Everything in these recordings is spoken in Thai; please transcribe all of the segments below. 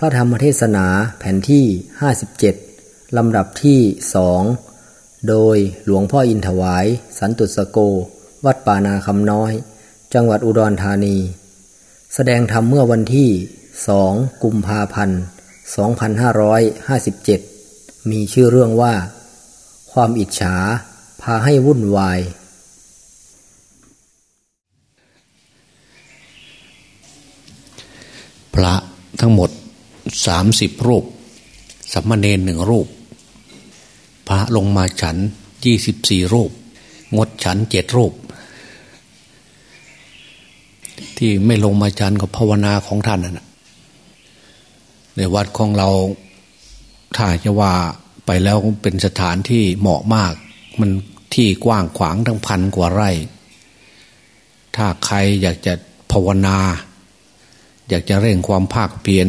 พระธรรมเทศนาแผ่นที่ 57 ลำดับที่สอง โดยหลวงพ่ออินถวาย สันตุสโก วัดป่านาคำน้อย จังหวัดอุดรธานี แสดงธรรมเมื่อวันที่สองกุมภาพันธ์2557 มีชื่อเรื่องว่า ความอิจฉา พาให้วุ่นวาย พระทั้งหมด สามสิบรูปสัมมาเนนหนึ่งรูป พระลงมาฉันยี่สิบสี่รูป งดฉันเจ็ดรูป ที่ไม่ลงมาฉันก็ภาวนาของท่านนะในวัดของเราถ้าจะว่าไปแล้วเป็นสถานที่เหมาะมาก มันที่กว้างขวางทั้งพันกว่าไร่ ถ้าใครอยากจะภาวนา อยากจะเร่งความภาคเพียร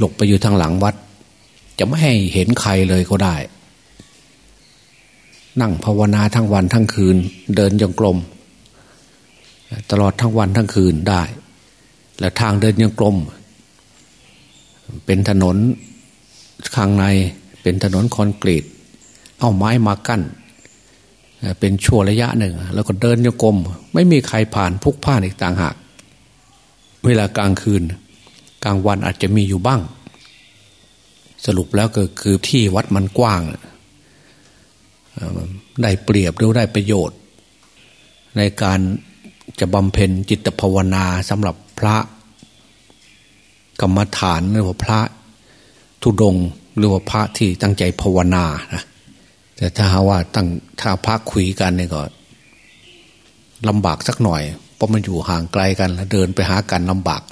หลบไปอยู่ทางหลังวัด จะไม่ให้เห็นใครเลยก็ได้ นั่งภาวนาทั้งวันทั้งคืน เดินจงกรมตลอดทั้งวันทั้งคืนได้ และทางเดินยังกลม เป็นถนนข้างในเป็นถนนคอนกรีต เอาไม้มากั้น เป็นชั่วระยะหนึ่ง แล้วก็เดินโยกลม ไม่มีใครผ่านพุกผ่านอีกต่างหาก เวลากลางคืน กลางวันอาจจะมีอยู่บ้าง สรุปแล้วก็คือที่วัดมันกว้าง ได้เปรียบหรือได้ประโยชน์ ในการจะบำเพ็ญจิตภาวนาสำหรับพระกรรมฐานหรือว่าพระทุดงหรือว่าพระที่ตั้งใจภาวนานะแต่ถ้าว่าตั้งถ้าพักคุยกันเนี่ยก็ลำบากสักหน่อย เพราะมันอยู่ห่างไกลกันแล้วเดินไปหากันลำบาก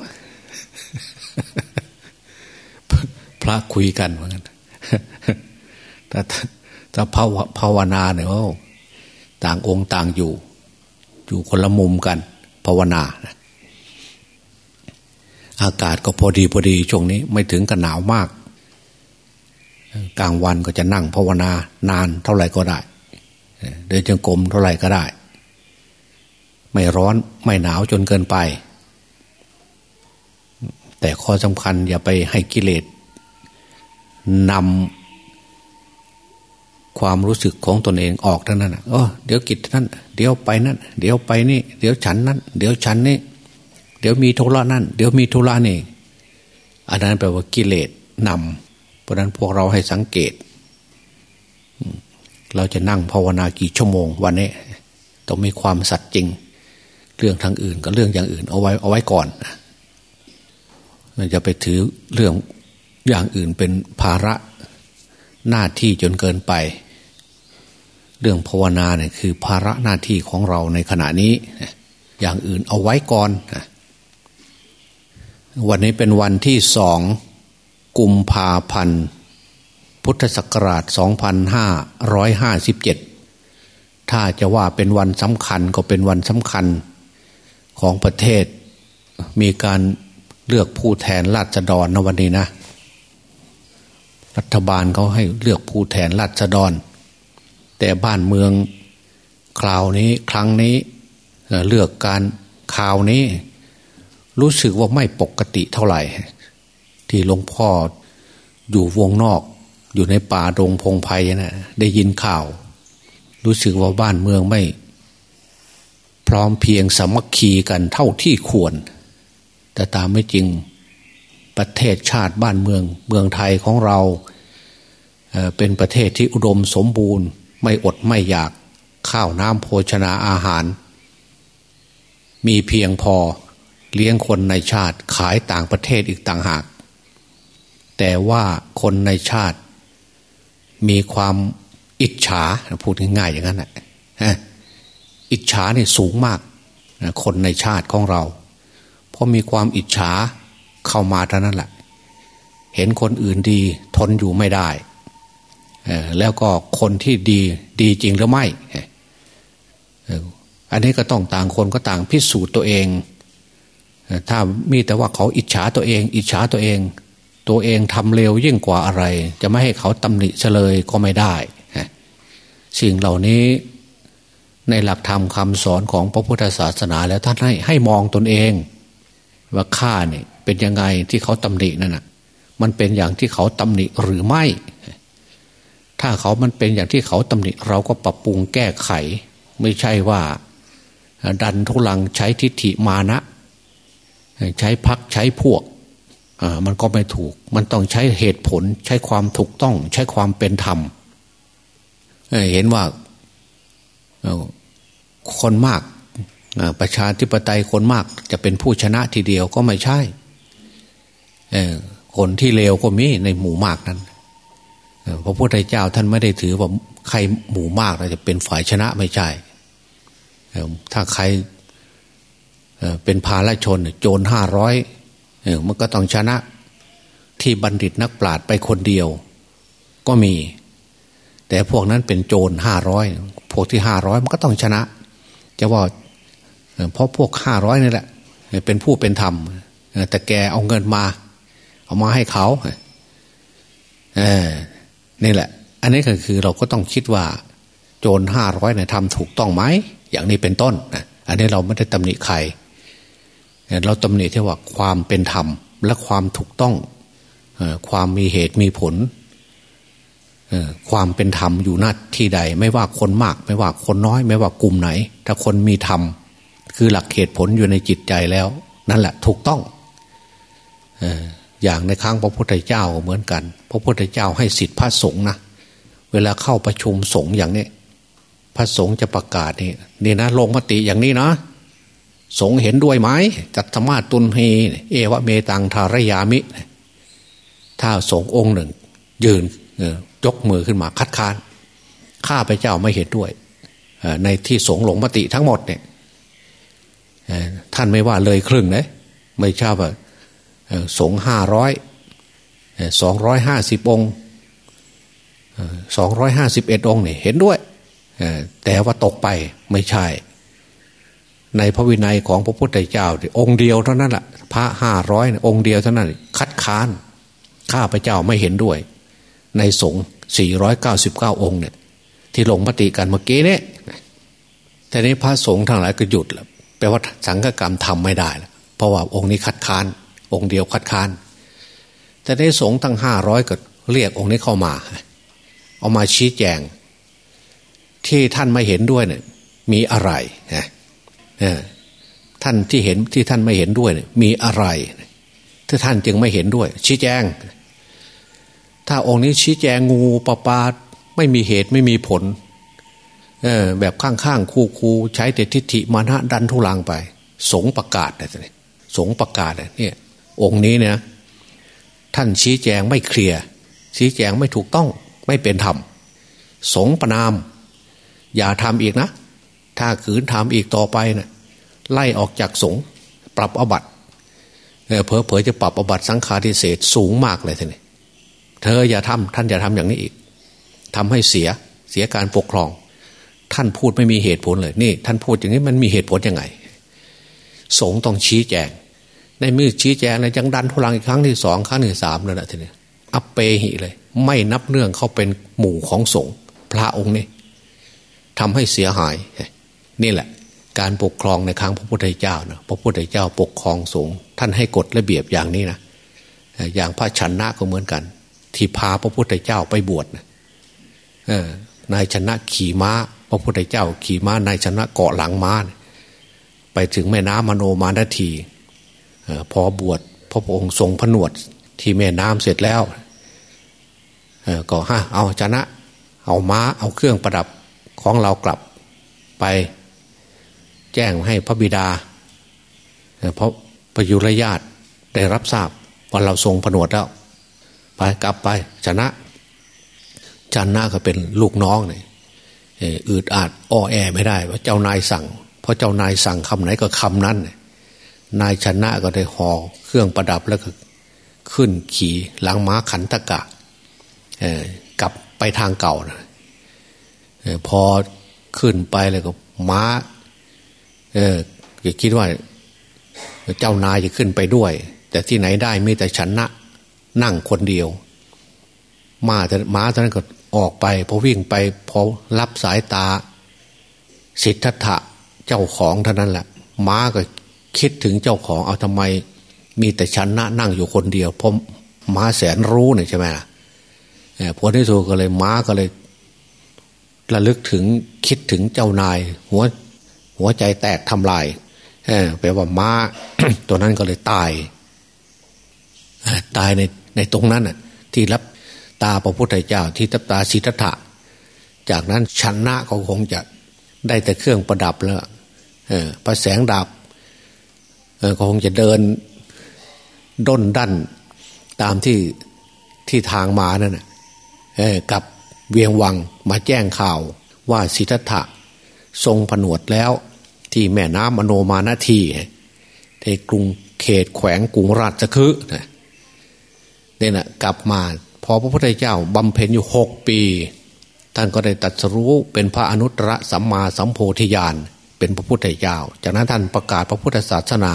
พระคุยกันเหมือนกันแต่ถ้าภาวภาวนาเนี่ยว่าต่างองค์ต่างอยู่ อยู่คนละมุมกัน ภาวนานะอากาศก็พอดีพอดีช่วงนี้ ไม่ถึงกับหนาวมาก กลางวันก็จะนั่งภาวนานานเท่าไหร่ก็ได้เดินจงกรมเท่าไหร่ก็ได้ ไม่ร้อนไม่หนาวจนเกินไป แต่ข้อสำคัญอย่าไปให้กิเลสนำความรู้สึกของตนเองออกทั้งนั้นเออเดี๋ยวกิจนั่นเดี๋ยวไปนั่นเดี๋ยวไปนี่ เดี๋ยวฉันนั่นเดี๋ยวฉันนี่ เดี๋ยวมีธุระนั่น เดี๋ยวมีธุระนี่ อันนั้นแปลว่ากิเลสนำเพราะนั้นพวกเราให้สังเกต เราจะนั่งภาวนากี่ชั่วโมงวันนี้ต้องมีความสัตย์จริง เรื่องทางอื่นกับเรื่องอย่างอื่นเอาไว้เอาไว้ก่อน มันจะไปถือเรื่องอย่างอื่นเป็นภาระหน้าที่จนเกินไป เรื่องภาวนาเนี่ยคือภาระหน้าที่ของเราในขณะนี้ อย่างอื่นเอาไว้ก่อน วันนี้เป็นวันที่สองกุมภาพันธ์พุทธศักราช 2557 ถ้าจะว่าเป็นวันสำคัญก็เป็นวันสำคัญของประเทศ มีการ เลือกผู้แทนราษฎรในวันนี้นะ รัฐบาลเขาให้เลือกผู้แทนราษฎร แต่บ้านเมืองคราวนี้ครั้งนี้เลือกการคราวนี้ รู้สึกว่าไม่ปกติเท่าไหร่ ที่หลวงพ่ออยู่วงนอก อยู่ในป่าดงพงไพ่นะได้ยินข่าว รู้สึกว่าบ้านเมืองไม่ พร้อมเพียงสามัคคีกันเท่าที่ควร แต่ตามไม่จริงประเทศชาติบ้านเมือง เมืองไทยของเราเเป็นประเทศที่อุดมสมบูรณ์ ไม่อดไม่อยากข้าวน้ำโภชนาอาหาร มีเพียงพอเลี้ยงคนในชาติขายต่างประเทศอีกต่างหาก แต่ว่าคนในชาติ มีความอิจฉาพูดง่ายๆอย่างนั้นแหละอิจฉาเนี่ยสูงมากคนในชาติของเรา พรามีความอิจฉาเข้ามาเท่านั้นแหละ เห็นคนอื่นดีทนอยู่ไม่ได้แล้วก็คนที่ดีดีจริงหรือไม่ อันนี้ก็ต้องต่างคนก็ต่างพิสูจน์ตัวเอง ถ้ามีแต่ว่าเขาอิจฉาตัวเอง อิจฉาตัวเอง ตัวเองทำเร็วยิ่งกว่าอะไร จะไม่ให้เขาตำหนิเฉลยก็ไม่ได้ สิ่งเหล่านี้ในหลักธรรมคำสอนของพระพุทธศาสนาแล้วท่านให้ให้มองตนเอง ว่าข้าเนี่ยเป็นยังไงที่เขาตำหนินั่นน่ะ มันเป็นอย่างที่เขาตำหนิหรือไม่ ถ้าเขามันเป็นอย่างที่เขาตำหนิเราก็ปรับปรุงแก้ไข ไม่ใช่ว่า ดันทุลังใช้ทิฏฐิมานะ ใช้พักใช้พวกมันก็ไม่ถูก มันต้องใช้เหตุผล ใช้ความถูกต้อง ใช้ความเป็นธรรมเห็นว่าคนมาก ประชาธิปไตยคนมาก จะเป็นผู้ชนะทีเดียวก็ไม่ใช่คนที่เลวก็มีในหมู่มากนั้นพระพุทธเจ้าท่านไม่ได้ถือว่าใครหมู่มากจะเป็นฝ่ายชนะไม่ใช่ถ้าใครเป็นพาลชน โจรห้าร้อยมันก็ต้องชนะที่บัณฑิตนักปราชญ์ไปคนเดียว ก็มี แต่พวกนั้นเป็นโจรห้าร้อยพวกที่ห้าร้อยมันก็ต้องชนะ จะว่า เพราะพวกห้าร้อยนี่แหละ เป็นผู้เป็นธรรมแต่แกเอาเงินมา เอามาให้เขาเออนี่แหละ อันนี้ก็คือเราก็ต้องคิดว่า โจรห้าร้อยเนี่ยทำถูกต้องไหมอย่างนี้เป็นต้นนะอันนี้เราไม่ได้ตำหนิใครเราตำหนิที่ว่าความเป็นธรรม และความถูกต้องความมีเหตุมีผลความเป็นธรรมอยู่หน้าที่ใด ไม่ว่าคนมาก ไม่ว่าคนน้อย ไม่ว่ากลุ่มไหน ถ้าคนมีธรรม คือหลักเหตุผลอยู่ในจิตใจแล้ว นั่นแหละถูกต้องอย่างในครั้งพระพุทธเจ้าเหมือนกัน พระพุทธเจ้าให้สิทธิพระสงฆ์นะเวลาเข้าประชุมสงฆ์อย่างนี้พระสงฆ์จะประกาศนี่นี่นะลงมติอย่างนี้นะ สงเห็นด้วยไหมจัตมาตุนเฮเอวะเมตังทารยามิ ถ้าสงฆ์องค์หนึ่ง ยืนยกมือขึ้นมาคัดค้านข้าพเจ้าไม่เห็นด้วยในที่สงลงมติทั้งหมดเนี่ย ท่านไม่ว่าเลยครึ่งเลยไม่ใช่ว่าสงห้าร้อยสองร้อยห้าสิบองค์สองร้อยห้าสิบเอ็ดองค์เนี่ยเห็นด้วย แต่ว่าตกไปไม่ใช่ ในพระวินัยของพระพุทธเจ้า องค์เดียวเท่านั้นแหละพระห้าร้อยองค์เดียวเท่านั้น คัดค้านข้าพระเจ้าไม่เห็นด้วย ในสงฆ์สี่ร้อยเก้าสิบเก้าองค์เนี่ย ที่ลงมติกันเมื่อกี้เนี่ยแต่นี้พระสงฆ์ทั้งหลายก็หยุดแล้ว แปลว่าสังฆกรรมทำไม่ได้แล้วเพราะว่าองค์นี้คัดค้าน องค์เดียวคัดค้าน แต่ในสงฆ์ทั้งห้าร้อยก็เรียกองค์นี้เข้ามา เอามาชี้แจง ที่ท่านไม่เห็นด้วยเนี่ยมีอะไรนะท่านที่เห็นที่ท่านไม่เห็นด้วยมีอะไรที่ท่านจึงไม่เห็นด้วย ชี้แจง ถ้าองค์นี้ชี้แจงงูปลาปาไม่มีเหตุไม่มีผล เออแบบข้างๆคู่ๆใช้แต่ทิฏฐิมานะดันทุลังไป สงประกาศเลยสงประกาศเนี่ยองค์นี้เนี่ยท่านชี้แจงไม่เคลียร์ชี้แจงไม่ถูกต้องไม่เป็นธรรมสงประนาม อย่าทำอีกนะ ถ้าขืนทำอีกต่อไปนะ่ะไล่ออกจากสงปรับอบัตเพอเพอจะปรับอบัตสังฆาทิเศษสูงมากเลยท่านเธออย่าทำท่านอย่าทำอย่างนี้อีกทำให้เสียเสียการปกครอง ท่านพูดไม่มีเหตุผลเลย นี่ ท่านพูดอย่างนี้มันมีเหตุผลยังไง สงต้องชี้แจง ในมือชี้แจงในจังดันทุลังอีกครั้งที่สองครั้งที่สามแล้วนะทีนี้อัปเปหิเลย ไม่นับเนื่องเขาเป็นหมู่ของสงพระองค์นี่ทำให้เสียหาย นี่แหละ การปกครองในครั้งพระพุทธเจ้านะพระพุทธเจ้าปกครองสงท่านให้กฎระเบียบอย่างนี้นะอย่างพระชนะก็เหมือนกัน ที่พาพระพุทธเจ้าไปบวชนะ นายชนะขี่ม้า พระพุทธเจ้าขี่ม้านายชนะเกาะหลังม้าไปถึงแม่น้ำมโนมานาทีพอบวชพระองค์ทรงผนวดที่แม่น้ำเสร็จแล้วก็ฮะเอาชนะ เอาม้าเอาเครื่องประดับของเรากลับไปแจ้งให้พระบิดาเพราะประยุรญาติได้รับทราบว่าเราทรงผนวดแล้ว ไปกลับไปชนะ จันนาก็เป็นลูกน้องเนี่ยอืดอาดอ้อแอไม่ได้ว่าเจ้านายสั่ง เพราะเจ้านายสั่งคำไหนก็คำนั้น นายชนะก็ได้ห่อเครื่องประดับแล้วก็ขึ้นขี่หลังม้าขันตะกะกลับไปทางเก่านะพอขึ้นไปเลยก็ม้า เออคิดว่า เจ้านายจะขึ้นไปด้วย แต่ที่ไหนได้มีแต่ฉันนะนั่งคนเดียว มาแต่ม้าตอนนั้นก็ออกไปพอวิ่งไปพอรับสายตา สิทธัตถะเจ้าของเท่านั้นแหละม้าก็คิดถึงเจ้าของเอาทำไม มีแต่ชนะนั่งอยู่คนเดียวพราะม้าแสนรู้เนี่ยใช่ไหมล่ะผลที่สุดก็เลยม้าก็เลยระลึกถึงคิดถึงเจ้านาย หัวหัวใจแตกทำลายแปลว่าม้า ตัวนั้นก็เลยตาย ตายในในตรงนั้นน่ะ ที่รับ ตาพระพุทธเจ้าที่ตัตาสิทธัตถะจากนั้นชนะก็คงจะได้แต่เครื่องประดับแล้วประแสงดาบก็คงจะเดินด้นดันตามที่ที่ทางมานั่นกับเวียงวังมาแจ้งข่าวว่าสิทธัตถะทรงผนวดแล้วที่แม่น้ำมโนมานาทีในกรุงเขตแขวงกรุงราชคฤห์เนี่ยนะกลับมา อพระพุทธเจ้าบำเพ็ญอยู่หกปี ท่านก็ได้ตัดสู้เป็นพระอนุตตรสัมมาสัมโพธิญาณเป็นพระพุทธเจ้า จากนั้นท่านประกาศพระพุทธศาสนา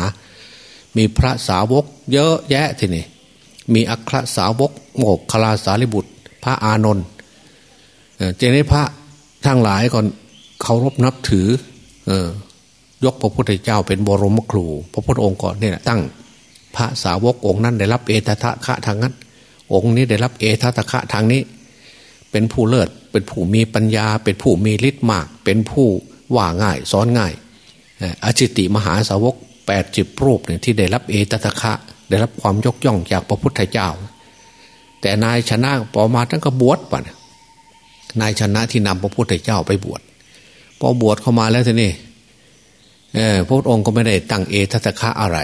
มีพระสาวกเยอะแยะทีนี่มีอัครสาวกโมกคลาสาริบุตร พระอานนท์เจนี้พระทั้งหลายก่อนเคารพนับถือเอยกพระพุทธเจ้าเป็นบรมครู พระพุทธองค์ก่อนเนี่ยตั้งพระสาวกองค์นั้นได้รับเอตทะคะทางนั้น องค์นี้ได้รับเอตทะคะทางนี้ เป็นผู้เลิศ เป็นผู้มีปัญญา เป็นผู้มีฤทธิ์มาก เป็นผู้ว่าง่ายสอนง่ายอจิติมหาสาวกแปดจิบรูปเนี่ยที่ได้รับเอตตะคะ ได้รับความยกย่องจากพระพุทธเจ้า แต่นายชนะปอมาทั้งก็บวชป่ะนายชนะที่นำพระพุทธเจ้าไปบวชพอบวชเข้ามาแล้วทีนี้พระองค์ก็ไม่ได้ตั้งเอตตะคะอะไร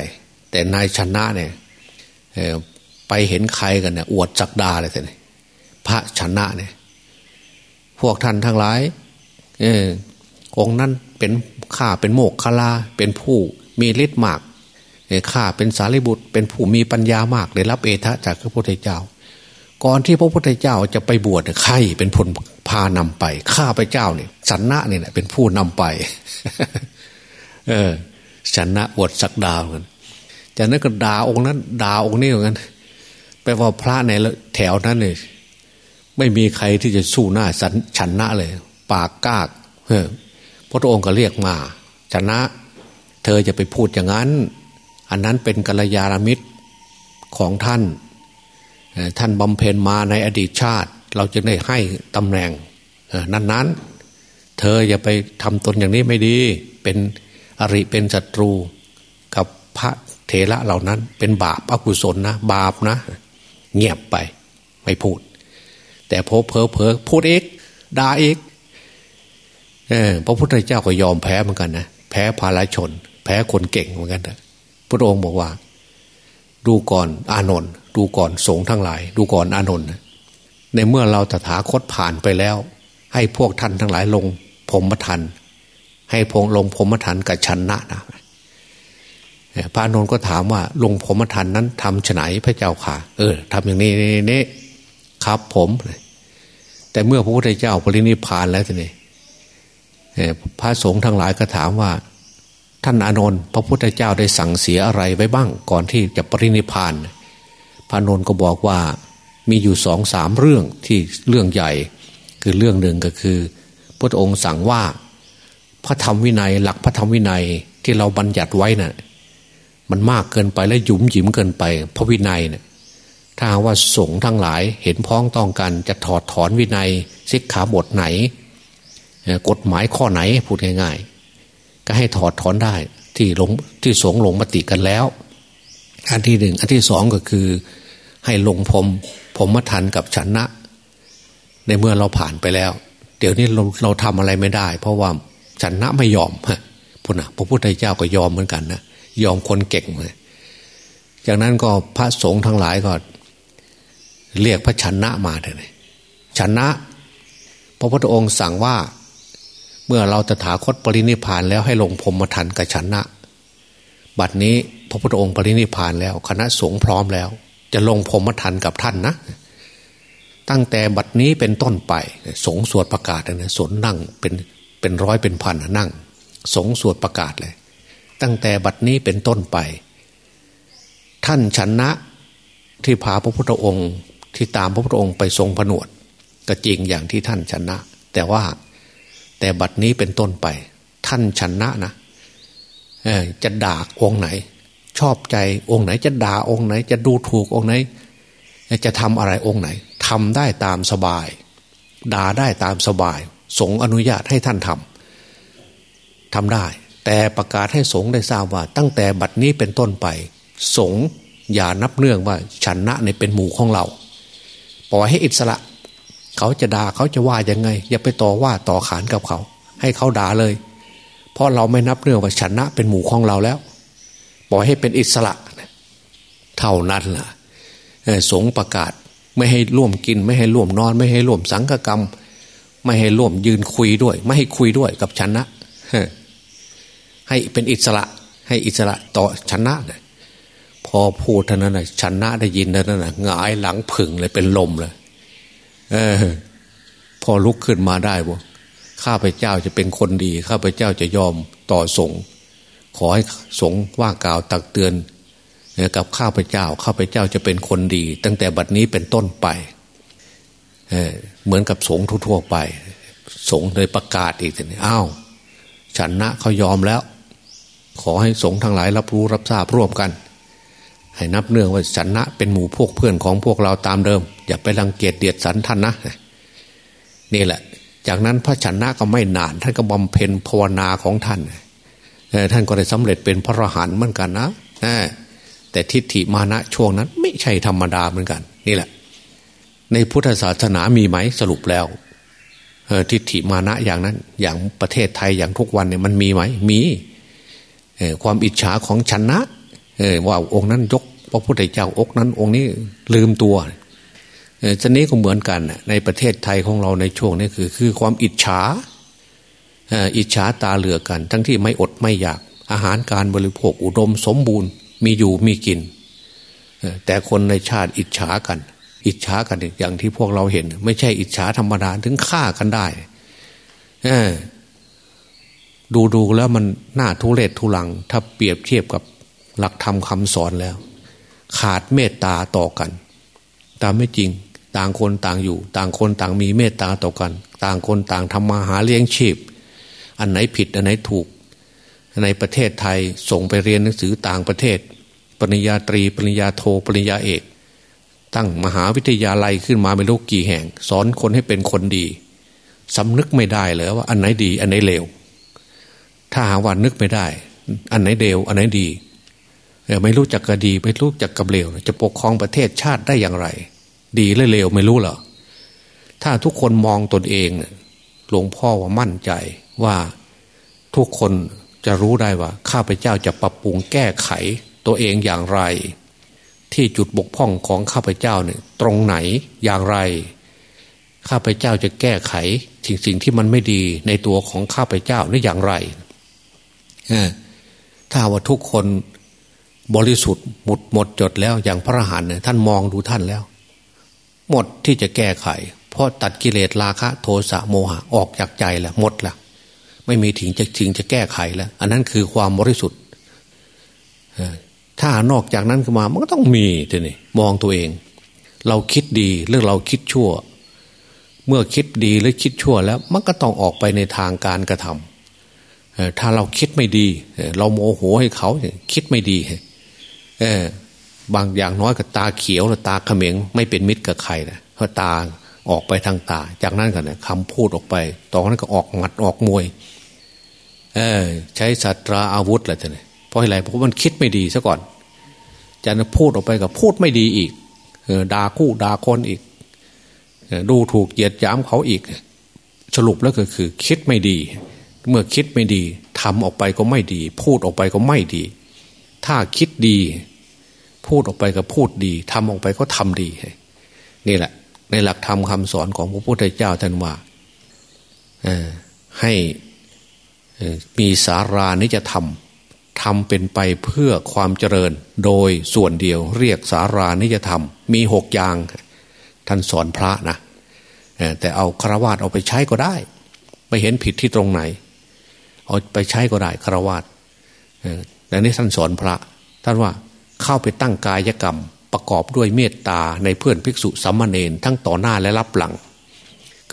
แต่นายชนะเนี่ย ไปเห็นใครกันเนี่ยอวดจักดาเลยทีนี้พระชนะเนี่ย พวกท่านทั้งหลายองค์นั้นเป็นข้าเป็นโมกคลาเป็นผู้มีฤทธิ์มากข้าเป็นสารีบุตร เป็นผู้มีปัญญามากได้รับเอทะจากพระพุทธเจ้า ก่อนที่พระพุทธเจ้าจะไปบวชใครเป็นผลพานำไป ข้าพเจ้าเนี่ยสันะเนี่ยเป็นผู้นำไป เออสันะอวดสักดาวกันจากนั้นก็ด่าองค์นั้นด่าองค์นี้เหมือนกัน ลว่าพระในแถวนั้นเลยไม่มีใครที่จะสู้หน้าสันชนนะเลย ปากกากเออพระองค์ก็เรียกมาชนะ เธอจะไปพูดอย่างนั้น อันนั้นเป็นกัลยาณมิตรของท่าน ท่านบำเพ็ญมาในอดีตชาติ เราจึงได้ให้ตำแหน่งนั้นๆ เธออย่าไปทำตนอย่างนี้ไม่ดี เป็นอริเป็นศัตรูกับพระเถระเหล่านั้น เป็นบาปอกุศลนะ บาปนะ เงียบไป ไม่พูด แต่พอเพอเพอพูดเอกด่าเอกพระพุทธเจ้าก็ยอมแพ้เหมือนกันนะแพ้ภาลชน แพ้คนเก่งเหมือนกันนะพระองค์บอกว่า ดูก่อนอานนท์ดูก่อนสงฆ์ทั้งหลาย ดูก่อนอานนท์ในเมื่อเราตถาคตผ่านไปแล้ว ให้พวกท่านทั้งหลายลงพรมทันให้พงลงพรมทันกับชันนะนะ พระนนท์ก็ถามว่าลงพรมทันนั้นทำฉไหนพระเจ้าค่ะ เออทำอย่างนี้นี่ครับผม แต่เมื่อพระพุทธเจ้าปรินิพานแล้วทีนี้พระสงฆ์ทั้งหลายก็ถามว่า ท่านอานนท์พระพุทธเจ้าได้สั่งเสียอะไรไว้บ้าง ก่อนที่จะปรินิพาน พระนนท์ก็บอกว่ามีอยู่สองสามเรื่องที่เรื่องใหญ่ คือเรื่องหนึ่งก็คือ พระองค์สั่งว่า พระธรรมวินัย หลักพระธรรมวินัยที่เราบัญญัติไว้นะ่ะ มันมากเกินไปและหยุมหยิมเกินไป พระวินัยเนี่ยถ้าว่าสงฆ์ทั้งหลายเห็นพ้องต้องกันจะถอดถอนวินัยสิกขาบทไหน กฎหมายข้อไหนพูดง่าย ๆ ก็ให้ถอดถอนได้ที่ลงที่สงลงมติกันแล้ว อันที่หนึ่งอันที่สองก็คือ ให้ลงพรมพรมทันกับชนะ ในเมื่อเราผ่านไปแล้ว เดี๋ยวนี้เราเราทำอะไรไม่ได้ เพราะว่าชนะไม่ยอมฮะพุทธพระพุทธเจ้าก็ยอมเหมือนกันนะ ยอมคนเก่งเลยจากนั้นก็พระสงฆ์ทั้งหลายก็เรียกพระชนะมาเลยชนะ พระพุทธองค์สั่งว่า เมื่อเราตถาคตปรินิพานแล้วให้ลงพรมมาทันกับชนะ บัดนี้พระพุทธองค์ปรินิพานแล้ว คณะสงฆ์พร้อมแล้ว จะลงพรมมาทันกับท่านนะ ตั้งแต่บัดนี้เป็นต้นไป สงสวดประกาศนะสนนั่งเป็นเป็นร้อยเป็นพันนั่ง สงสวดประกาศเลย ตั้งแต่บัดนี้เป็นต้นไป ท่านชนะที่พาพระพุทธองค์ที่ตามพระพุทธองค์ไปทรงผนวดก็จริงอย่างที่ท่านชนะ แต่ว่าแต่บัดนี้เป็นต้นไป ท่านชนะนะจะด่าองค์ไหนชชอบใจองค์ไหน จะด่าองค์ไหน จะดูถูกองค์ไหน จะทำอะไรองค์ไหนทำได้ตามสบาย ด่าได้ตามสบาย สงอนุญาตให้ท่านทำทำได้ แต่ประกาศให้สงได้ทราบว่า ตั้งแต่บัดนี้เป็นต้นไป สงอย่านับเนื่องว่าฉันนะในเป็นหมู่ของเรา ปล่อยให้อิสระ เขาจะด่าเขาจะว่ายังไง อย่าไปต่อว่าต่อขานกับเขา ให้เขาด่าเลย เพราะเราไม่นับเรื่องว่าฉันนะเป็นหมู่ของเราแล้ว ปล่อยให้เป็นอิสระ เท่านั้นล่ะสงประกาศไม่ให้ร่วมกิน ไม่ให้ร่วมนอน ไม่ให้ร่วมสังฆกรรม ไม่ให้ร่วมยืนคุยด้วย ไม่ให้คุยด้วยกับชนะ ให้เป็นอิสระ ให้อิสระต่อชนะเนี่ยพอพูดเท่านั้นนะชนะได้ยินเท่านั้นนะหงายหลังผึ่งเลยเป็นลมเลยเออ พอลุกขึ้นมาได้บ่ข้าพเจ้าจะเป็นคนดี ข้าพเจ้าจะยอมต่อสงขอให้สงว่ากล่าวตักเตือนกับข้าพเจ้า ข้าพเจ้าจะเป็นคนดี ตั้งแต่บัดนี้เป็นต้นไปเเหมือนกับสงทั่วไป สงเลยประกาศอีกทีนี้อ้าวฉันนะเขายอมแล้ว ขอให้สงฆ์ทั้งหลายรับรู้รับทราบร่วมกัน ให้นับเนื่องว่าฉันนะเป็นหมู่พวกเพื่อนของพวกเราตามเดิม อย่าไปรังเกียจเดียดสันท่านนะนี่แหละ จากนั้นพระฉันนะก็ไม่นาน ท่านก็บำเพ็ญภาวนาของท่านท่านก็ได้สำเร็จเป็นพระอรหันต์เหมือนกันนะแต่ทิฏฐิมานะช่วงนั้น ไม่ใช่ธรรมดาเหมือนกัน นี่แหละ ในพุทธศาสนามีไหมสรุปแล้วทิฏฐิมานะอย่างนั้น อย่างประเทศไทยอย่างทุกวันเนี่ยมันมีไหมมี ความอิจฉาของชนะว่าองค์นั้นยกพระพุทธเจ้าอกนั้น องค์นี้ลืมตัวจะนี้ก็เหมือนกันในประเทศไทยของเราในช่วงนี้คือ คือความอิจฉาอิจฉาตาเหลือกัน ทั้งที่ไม่อดไม่อยาก อาหารการบริโภคอุดมสมบูรณ์มีอยู่มีกิน แต่คนในชาติอิจฉากัน อิจฉากันอย่างที่พวกเราเห็น ไม่ใช่อิจฉาธรรมดาถึงฆ่ากันได้ ดูดูแล้วมันหน่าทุเรศทุลัง ถ้าเปรียบเทียบกับหลักธรรมคำสอนแล้ว ขาดเมตตาต่อกัน ตามไม่จริงต่างคนต่างอยู่ ต่างคนต่างมีเมตตาต่อกัน ต่างคนต่างทำมาหาเลี้ยงชีพ อันไหนผิดอันไหนถูก ในประเทศไทยส่งไปเรียนหนังสือต่างประเทศ ปริญญาตรี ปริญญาโทปริญญาเอก ตั้งมหาวิทยาลัยขึ้นมาไม่รู้กี่แห่ง สอนคนให้เป็นคนดีสำนึกไม่ได้เลยว่าอันไหนดี อันไหนเลว ถ้าหาวันนึกไม่ได้ อันไหนเดวอันไหนดีไม่รู้จักกระดี ไม่รู้จักกระเลวจะปกครองประเทศชาติได้อย่างไร ดีและเลวไม่รู้หรอถ้าทุกคนมองตนเองหลวงพ่อว่ามั่นใจว่าทุกคนจะรู้ได้ว่า ข้าพเจ้าจะปรับปรุงแก้ไขตัวเองอย่างไร ที่จุดบกพร่องของข้าพเจ้าเนี่ยตรงไหนอย่างไร ข้าพเจ้าจะแก้ไขสิ่งสิ่งที่มันไม่ดีในตัวของข้าพเจ้านี่อย่างไร ถ้าว่าทุกคนบริสุทธิ์หมดหมดจดแล้วอย่างพระอรหันต์เนี่ยท่านมองดูท่านแล้ว หมดที่จะแก้ไข เพราะตัดกิเลสราคะ โทสะโมหะออกจากใจแล้วหมดแล้วไม่มีถึงจะถึงจะแก้ไขแล้ว อันนั้นคือความบริสุทธิ์ถ้านอกจากนั้นขึ้นมามันก็ต้องมีทีนี่มองตัวเอง เราคิดดีหรือเราคิดชั่ว เมื่อคิดดีหรือคิดชั่วแล้ว มันก็ต้องออกไปในทางการกระทำ ถ้าเราคิดไม่ดี เราโมโหให้เขาคิดไม่ดีบางอย่างน้อยกับตาเขียวหรือตาเขม็งไม่เป็นมิตรกับใครนะเพราะตาออกไปทางตา จากนั้นกันเนี่ยคำพูดออกไปตอนนั้นก็ออกหมัดออกมวยเออใช้สัตราอาวุธอะไรจะเนี่ยเพราะอะไรเพราะมันคิดไม่ดีซะก่อนจะพูดออกไปกับพูดไม่ดีอีกเอด่าคู่ด่าคนอีกดูถูกเหยียดย้ำเขาอีก สรุปแล้วก็คือ คิดไม่ดี เมื่อคิดไม่ดีทำออกไปก็ไม่ดี พูดออกไปก็ไม่ดี ถ้าคิดดี พูดออกไปก็พูดดีทำออกไปก็ทำดี นี่แหละ ในหลักธรรมคาสอนของพระพุทธเจ้าท่านว่าให้มีสารานิจธรรมทำเป็นไปเพื่อความเจริญ โดยส่วนเดียวเรียกสารานิจธรรมมีหกอย่าง ท่านสอนพระนะแต่เอาครวาตเอาไปใช้ก็ได้ ไม่เห็นผิดที่ตรงไหน เอาไปใช้ก็ได้ครวาตแต่นี้ท่านสอนพระ ท่านว่าเข้าไปตั้งกายกรรมประกอบด้วยเมตตาในเพื่อนภิกษุสัมมาเนนทั้งต่อหน้าและรับหลัง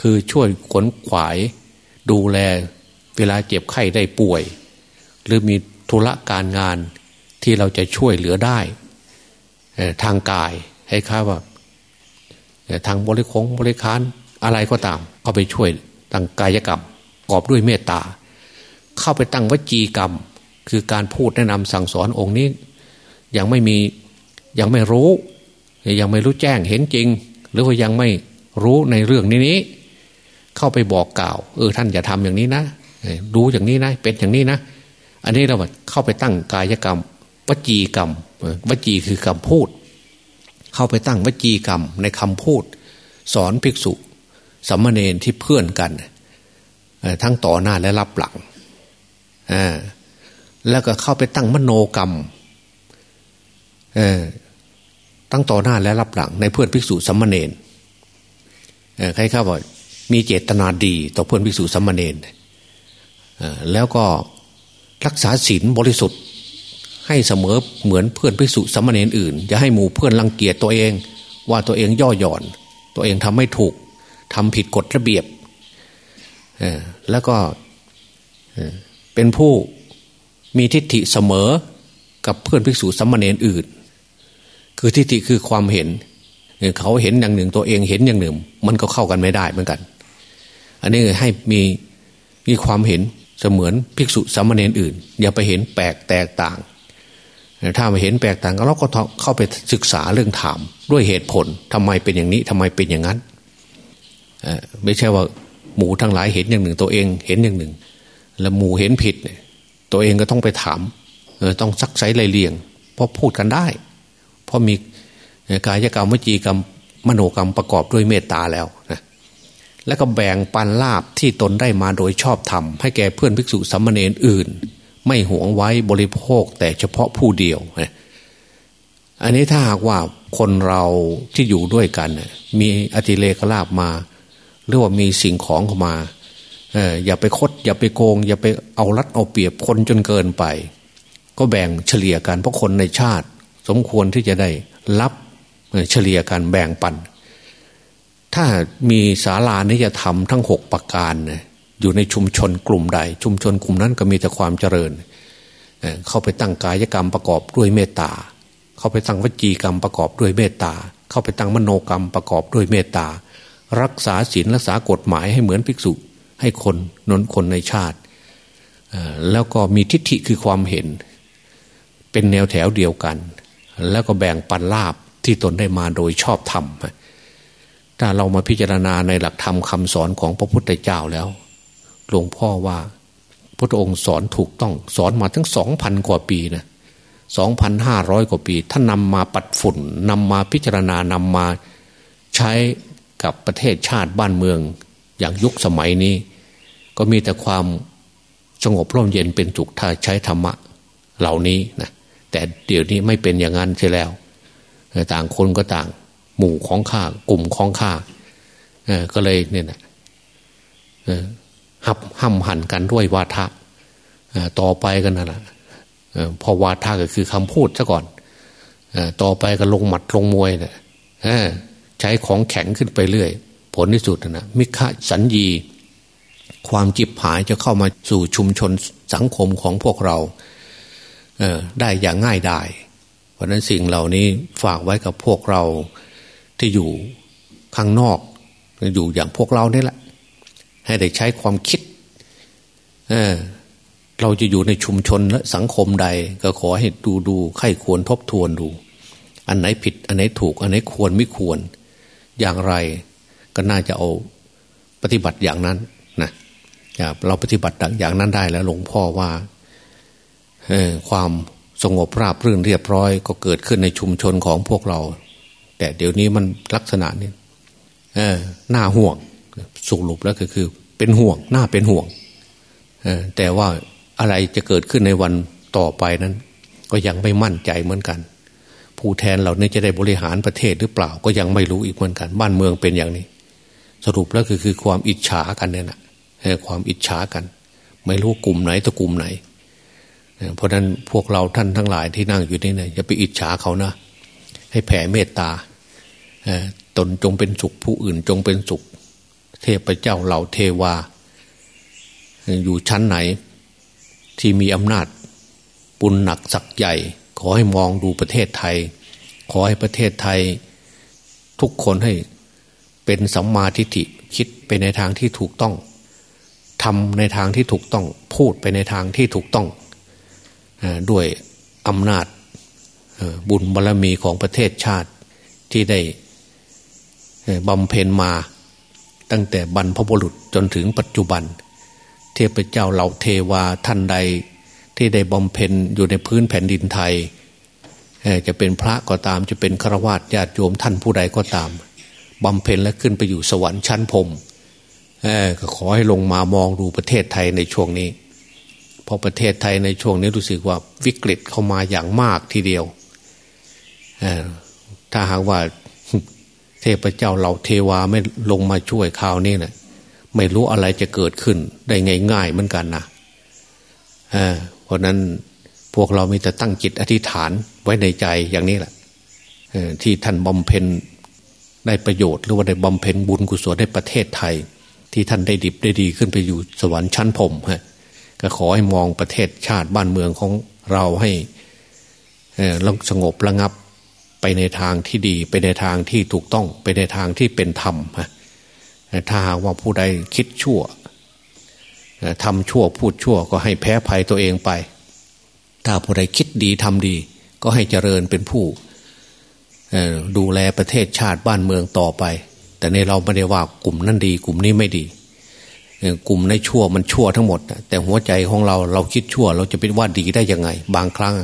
คือช่วยขนขวาย ดูแลเวลาเจ็บไข้ได้ป่วย หรือมีธุระการงานที่เราจะช่วยเหลือได้ทางกายให้ค่าว่าทางบริคงบริคารอะไรก็ตามเข้าไปช่วยทางกายกรรมประกอบด้วยเมตตา เข้าไปตั้งวจีกรรม คือการพูดแนะนำสั่งสอนองค์นี้ ยังไม่มียังไม่รู้ ยังไม่รู้แจ้งเห็นจริง หรือว่ายังไม่รู้ในเรื่องนี้นี้ เข้าไปบอกกล่าว เออท่านอย่าทำอย่างนี้นะดูอย่างนี้นะเป็นอย่างนี้นะอันนี้เราเข้าไปตั้งกายกรรมวจีกรรมวจีคือคำพูด เข้าไปตั้งวจีกรรมในคำพูด สอนภิกษุสัมมาเนนที่เพื่อนกัน ทั้งต่อหน้าและรับหลัง แล้วก็เข้าไปตั้งมโนกรรมตั้งต่อหน้าและรับหลังในเพื่อนภิกษุสัมมาเนนใครข้าบอกมีเจตนาดีต่อเพื่อนภิกษุสัมมาเนนแล้วก็รักษาศีลบริสุทธิ์ ให้เสมอเหมือนเพื่อนภิกษุสัมมาเนนอื่นอย่าให้หมู่เพื่อนรังเกียจตัวเอง ว่าตัวเองย่อหย่อน ตัวเองทำไม่ถูกทำผิดกฎระเบียบแล้วก็ เป็นผู้มีทิฏฐิเสมอกับเพื่อนภิกษุสัมมาเนนอื่น คือทิฏฐิคือความเห็น เขาเห็นอย่างหนึ่งตัวเองเห็นอย่างหนึ่ง มันก็เข้ากันไม่ได้เหมือนกัน อันนี้ให้มีมีความเห็นเสมือนภิกษุสามเณรอื่น อย่าไปเห็นแปลกแตกต่าง ถ้าไม่เห็นแปลกต่างก็เราก็เข้าไปศึกษาเรื่องถาม ด้วยเหตุผลทำไมเป็นอย่างนี้ทำไมเป็นอย่างนั้นไม่ใช่ว่าหมูทั้งหลายเห็นอย่างหนึ่งตัวเอง เห็นอย่างหนึ่ง แล้วหมู่เห็นผิดเนี่ยตัวเองก็ต้องไปถามต้องซักไซไลเลียง เพราะพูดกันได้ เพราะมีกายกรรมวิจีกรรมมโนกรรมประกอบด้วยเมตตาแล้วนะแล้วก็แบ่งปันลาบที่ตนได้มาโดยชอบธรรมให้แก่เพื่อนภิกษุสัมมาเนอื่น ไม่หวงไว้บริโภคแต่เฉพาะผู้เดียวอันนี้ถ้าหากว่าคนเราที่อยู่ด้วยกัน มีอธิเลกลาบมา หรือว่ามีสิ่งของเข้ามา อย่าไปคด อย่าไปโกง อย่าไปเอารัดเอาเปรียบคนจนเกินไป ก็แบ่งเฉลี่ยกันเพราะคนในชาติ สมควรที่จะได้รับเฉลี่ยกันแบ่งปัน ถ้ามีศาลานิยธรรมทั้งหกประการอยู่ในชุมชนกลุ่มใด ชุมชนกลุ่มนั้นก็มีแต่ความเจริญ เข้าไปตั้งกายกรรมประกอบด้วยเมตตา เข้าไปตั้งวจีกรรมประกอบด้วยเมตตา เข้าไปตั้งมโนกรรมประกอบด้วยเมตตา รักษาศีลรักษากฎหมายให้เหมือนภิกษุ ให้คนนนคนในชาติแล้วก็มีทิฏฐิคือความเห็น เป็นแนวแถวเดียวกัน แล้วก็แบ่งปันลาบที่ตนได้มาโดยชอบธรรมถ้าเรามาพิจารณาในหลักธรรมคาสอนของพระพุทธเจ้าแล้วหลวงพ่อว่าพระองค์สอนถูกต้องสอนมาทั้งสองพันกว่าปีนะสองพันห้าร้อยกว่าปี ท่านนำมาปัดฝุ่นนำมาพิจารณานำมาใช้กับประเทศชาติบ้านเมือง อย่างยุคสมัยนี้ ก็มีแต่ความสงบร่มเย็นเป็นจุกถ้าใช้ธรรมะเหล่านี้นะแต่เดี๋ยวนี้ไม่เป็นอย่างนั้นใช่แล้ว ต่างคนก็ต่างหมู่ของข้ากลุ่มของข้าก็เลยเนี่ยนะหับห้ำหันกันด้วยวาทะต่อไปกันนั่นแหละพอวาทะก็คือคำพูดซะก่อนต่อไปก็ลงหมัดลงมวยเนี่ยใช้ของแข็งขึ้นไปเรื่อย ผลที่สุดนะมิฆะสัญญีความจิบหายจะเข้ามาสู่ชุมชนสังคมของพวกเราได้อย่างง่ายดายเพราะนั้นสิ่งเหล่านี้ฝากไว้กับพวกเราที่อยู่ข้างนอก อยู่อย่างพวกเราเนี่แหละ ให้ได้ใช้ความคิดเเราจะอยู่ในชุมชนและสังคมใด ก็ขอให้ดูดูไข้ควรทบทวนดู อันไหนผิด อันไหนถูก อันไหนควรไม่ควร อย่างไร ก็น่าจะเอาปฏิบัติอย่างนั้นนะเราปฏิบัติอย่างนั้นได้แล้วหลวงพ่อว่าความสงบราบรื่นเรียบร้อย ก็เกิดขึ้นในชุมชนของพวกเรา แต่เดี๋ยวนี้มันลักษณะนี้หน้าห่วงสุรุปแล้วก็คือ เป็นห่วงหน้าเป็นห่วงแต่ว่าอะไรจะเกิดขึ้นในวันต่อไปนั้น ก็ยังไม่มั่นใจเหมือนกัน ผู้แทนเหล่านี้จะได้บริหารประเทศหรือเปล่า ก็ยังไม่รู้อีกเหมือนกัน บ้านเมืองเป็นอย่างนี้ สรุปแล้วคือคือความอิจฉากันเนี่ยนะความอิจฉากัน ไม่รู้กลุ่มไหนตะกลุ่มไหน เพราะนั้นพวกเราท่านทั้งหลายที่นั่งอยู่นี่เนี่ยอย่าไปอิจฉาเขานะ ให้แผ่เมตตาตนจงเป็นสุขผู้อื่นจงเป็นสุข เทพเจ้าเหล่าเทวา อยู่ชั้นไหน ที่มีอำนาจปุณหนักสักใหญ่ ขอให้มองดูประเทศไทย ขอให้ประเทศไทย ทุกคนให้ เป็นสัมมาทิฏฐิคิดไปในทางที่ถูกต้องทำในทางที่ถูกต้อง พูดไปในทางที่ถูกต้องด้วยอำนาจบุญบารรมีของประเทศชาติที่ได้บำเพ็ญมา ตั้งแต่บรรพบุรุษจนถึงปัจจุบัน เทพเจ้าเหล่าเทวาท่านใดที่ได้บำเพ็ญอยู่ในพื้นแผ่นดินไทย จะเป็นพระก็ตามจะเป็นฆราวาสญาติโยมท่านผู้ใดก็ตาม บำเพ็ญและขึ้นไปอยู่สวรรค์ชั้นพรมก็ขอให้ลงมามองดูประเทศไทยในช่วงนี้ เพราะประเทศไทยในช่วงนี้รู้สึกว่าวิกฤตเข้ามาอย่างมากทีเดียวถ้าหากว่าเทพเจ้าเราเทวาไม่ลงมาช่วยข่าวนี้นะไม่รู้อะไรจะเกิดขึ้นได้ง่ายๆเหมือนกันนะเพราะนั้นพวกเรามีแต่ตั้งจิตอธิษฐานไว้ในใจอย่างนี้แหละที่ท่านบำเพ็ญ ได้ประโยชน์หรือว่าได้บำเพ็ญบุญกุศลในประเทศไทย ที่ท่านได้ดิบได้ดีขึ้นไปอยู่สวรรค์ชั้นพรมฮะก็ขอให้มองประเทศชาติบ้านเมืองของเราให้สงบระงับไปในทางที่ดี ไปในทางที่ถูกต้องไปในทางที่เป็นธรรมถ้าหากว่าผู้ใดคิดชั่วทำชั่วพูดชั่วก็ให้แพ้ภัยตัวเองไป ถ้าผู้ใดคิดดีทำดี ก็ให้เจริญเป็นผู้ ดูแลประเทศชาติบ้านเมืองต่อไป แต่ในเราไม่ได้ว่ากลุ่มนั้นดี กลุ่มนี้ไม่ดีกลุ่มในชั่วมันชั่วทั้งหมด แต่หัวใจของเราเราคิดชั่ว เราจะเป็นว่าดีได้ยังไง บางครั้ง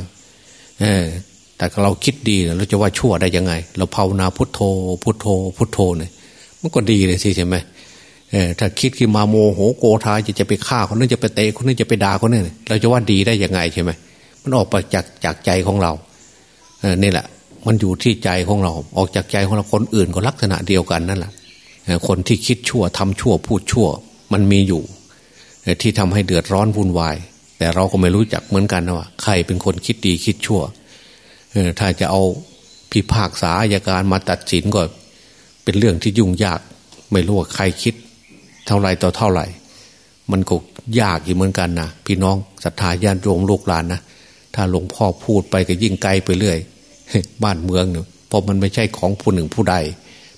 แต่เราคิดดีเราจะว่าชั่วได้ยังไง เราภาวนาพุทโธ พุทโธ พุทโธเนี่ยมันก็ดีเลยสิใช่ไหมถ้าคิดขึ้นมาโมโหโกธาจะจะไปฆ่าคนนึงจะไปเตะคนนึงจะไปด่าคนนึงเราจะว่าดีได้ยังไงใช่ไหมมันออกมาจากจากใจของเราเนี่แหละ มันอยู่ที่ใจของเรา ออกจากใจของเราคนอื่นก็ลักษณะเดียวกันนั่นแหละคนที่คิดชั่วทำชั่วพูดชั่ว มันมีอยู่ ที่ทำให้เดือดร้อนวุ่นวาย แต่เราก็ไม่รู้จักเหมือนกันนะว่าใครเป็นคนคิดดีคิดชั่วถ้าจะเอาพิพากษาอายการมาตัดสินก็เป็นเรื่องที่ยุ่งยาก ไม่รู้ว่าใครคิด เท่าไรต่อเท่าไหร่ มันก็ยากอยู่เหมือนกันนะพี่น้องศรัทธาญาติโยมลูกหลานนะถ้าหลวงพ่อพูดไปก็ยิ่งไกลไปเรื่อย บ้านเมืองเนี่ยเพราะมันไม่ใช่ของผู้หนึ่งผู้ใด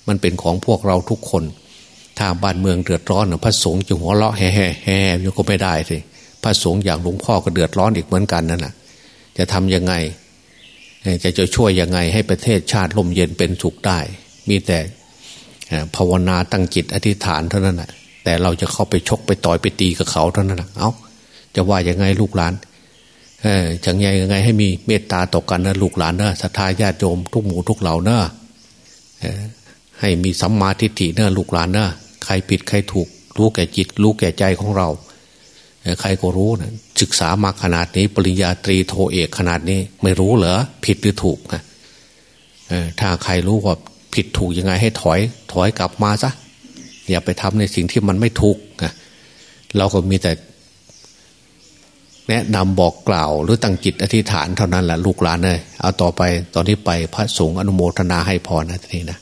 มันเป็นของพวกเราทุกคน ถ้าบ้านเมืองเดือดร้อนพระสงฆ์จะหัวเราะแห่แห่แห่ยังก็ไม่ได้สิพระสงฆ์อย่างหลวงพ่อก็เดือดร้อนอีกเหมือนกันนั่นแหะจะทํำยังไงจะจะช่วยยังไงให้ประเทศชาติลมเย็นเป็นสุขได้ มีแต่ภาวนาตั้งจิตอธิษฐานเท่านั้นแหะแต่เราจะเข้าไปชกไปต่อยไปตีกับเขาเท่านั้นแหะเอาจะว่ายังไงลูกหลาน เออจังไงยังไงให้มีเมตตาต่อกันนะลูกหลานนะศรัทธาญาติโยมทุกหมู่ทุกเหล่านะให้มีสัมมาทิฏฐิเนะลูกหลานนะใครผิดใครถูก รู้แก่จิต รู้แก่ใจของเรา ใครก็รู้นะศึกษามาขนาดนี้ ปริญญาตรีโทเอกขนาดนี้ ไม่รู้เหรอผิดหรือถูกนะถ้าใครรู้ว่าผิดถูกยังไงให้ถอย ถอยกลับมาซะอย่าไปทำในสิ่งที่มันไม่ถูกนะเราก็มีแต่ แนะนำบอกกล่าว หรือตั้งจิตอธิษฐานเท่านั้นแหละลูกหลานเลยเอาต่อไปตอนที่ไปพระสงฆ์อนุโมทนาให้พรนะทีนี้นะ